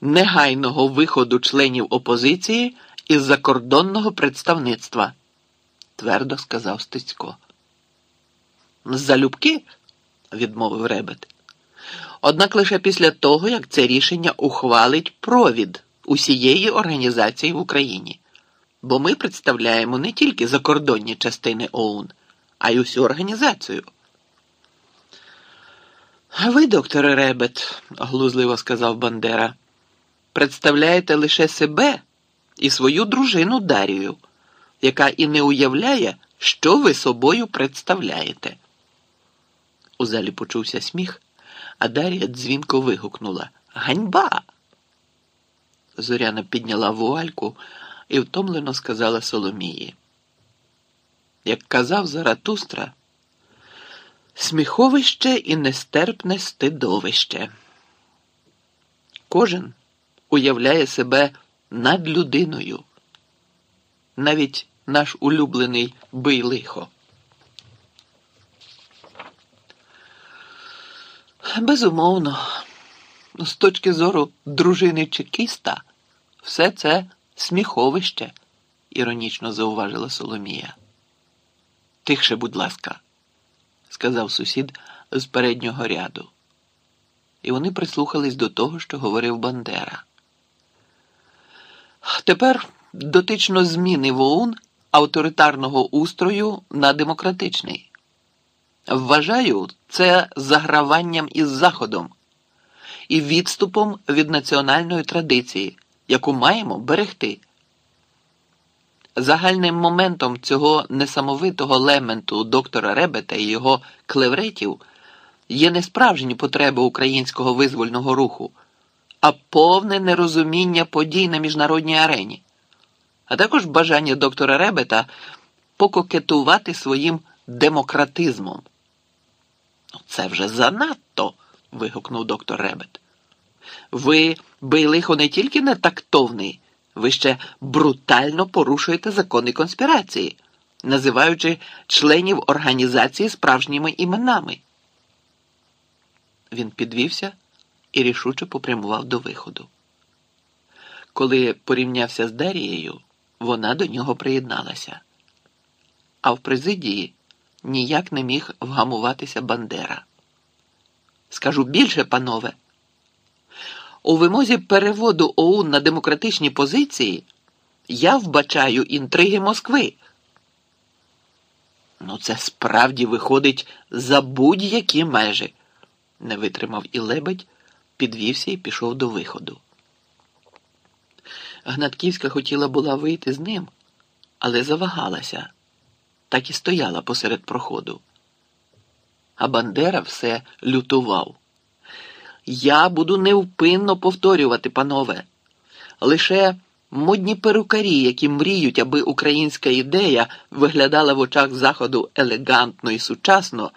негайного виходу членів опозиції із закордонного представництва, твердо сказав Стецько. Залюбки, відмовив Ребет. Однак лише після того, як це рішення ухвалить провід усієї організації в Україні. Бо ми представляємо не тільки закордонні частини ОУН, а й усю організацію. Ви, докторе Ребет, глузливо сказав Бандера, представляєте лише себе і свою дружину Дарію, яка і не уявляє, що ви собою представляєте. У залі почувся сміх, а Дар'я дзвінко вигукнула Ганьба! Зоряна підняла вуальку і втомлено сказала Соломії. Як казав Заратустра, сміховище і нестерпне стидовище. Кожен уявляє себе над людиною, навіть наш улюблений бий лихо. Безумовно, з точки зору дружини чекіста, все це сміховище, іронічно зауважила Соломія. Тихше, будь ласка, сказав сусід з переднього ряду. І вони прислухались до того, що говорив Бандера. Тепер дотично зміни в ОУН авторитарного устрою на демократичний. Вважаю це заграванням із Заходом і відступом від національної традиції, яку маємо берегти. Загальним моментом цього несамовитого лементу доктора Ребета і його клевретів є не справжні потреби українського визвольного руху, а повне нерозуміння подій на міжнародній арені, а також бажання доктора Ребета пококетувати своїм демократизмом. Це вже занадто. вигукнув доктор Ребет. Ви, Бейлихо, не тільки не тактовний, ви ще брутально порушуєте закони конспірації, називаючи членів організації справжніми іменами. Він підвівся і рішуче попрямував до виходу. Коли порівнявся з Дарією, вона до нього приєдналася. А в президії ніяк не міг вгамуватися Бандера. Скажу більше, панове, у вимозі переводу ОУН на демократичні позиції я вбачаю інтриги Москви. Ну, це справді виходить за будь-які межі, не витримав і лебедь, підвівся і пішов до виходу. Гнатківська хотіла була вийти з ним, але завагалася, так і стояла посеред проходу. А Бандера все лютував. Я буду невпинно повторювати, панове. Лише модні перукарі, які мріють, аби українська ідея виглядала в очах Заходу елегантно і сучасно,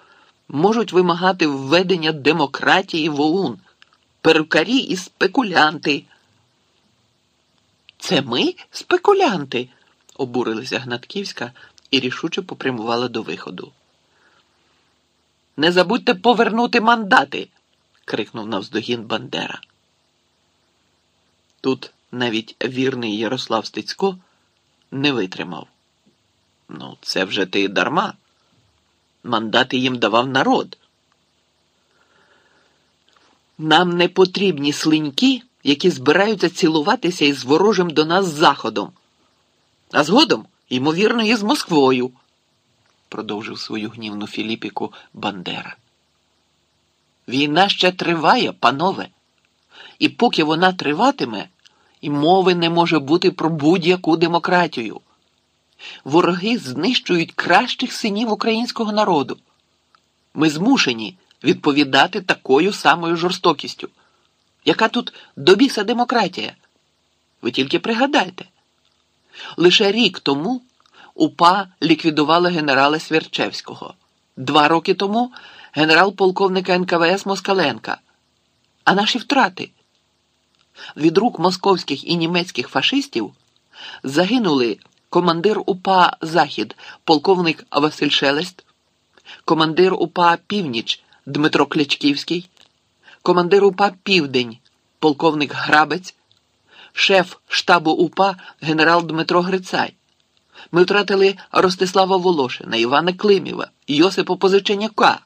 можуть вимагати введення демократії в ОУН. Перукарі і спекулянти. Це ми спекулянти, обурилася Гнатківська і рішуче попрямувала до виходу. Не забудьте повернути мандати крикнув навздогін Бандера. Тут навіть вірний Ярослав Стецько не витримав. Ну, це вже ти дарма. Мандати їм давав народ. Нам не потрібні слиньки, які збираються цілуватися із ворожим до нас заходом, а згодом, ймовірно, і з Москвою, продовжив свою гнівну Філіпіку Бандера. Війна ще триває, панове, і поки вона триватиме, і мови не може бути про будь-яку демократію. Вороги знищують кращих синів українського народу. Ми змушені відповідати такою самою жорстокістю. Яка тут добіса демократія? Ви тільки пригадайте. Лише рік тому УПА ліквідувала генерала Свірчевського. Два роки тому генерал-полковника НКВС Москаленка. А наші втрати від рук московських і німецьких фашистів загинули командир УПА Захід, полковник Василь Шелест, командир УПА Північ Дмитро Клячківський, командир УПА Південь, полковник Грабець, шеф штабу УПА генерал Дмитро Грицай. Ми втратили Ростислава Волошина, Івана Климєва, Йосипа Позиченяка.